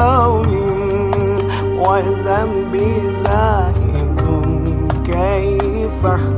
يوم وذنبي زائد كيف احتمالي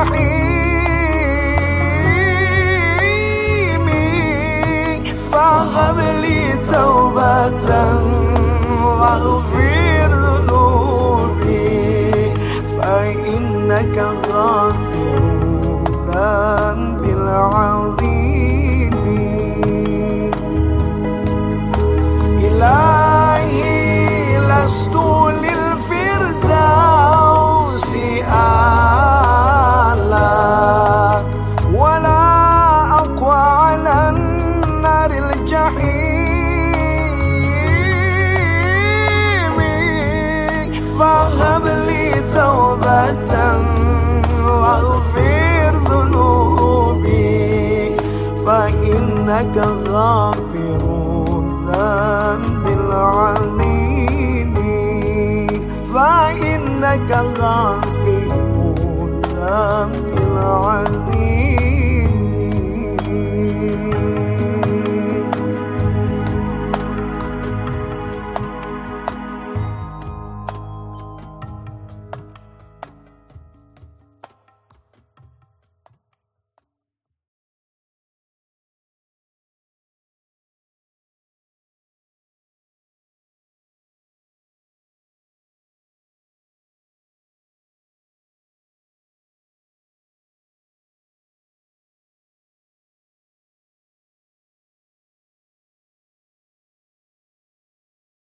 الجحيم فهب واغفر ذنوبي فإنك غافر الذنب العظيم. فإنك غافر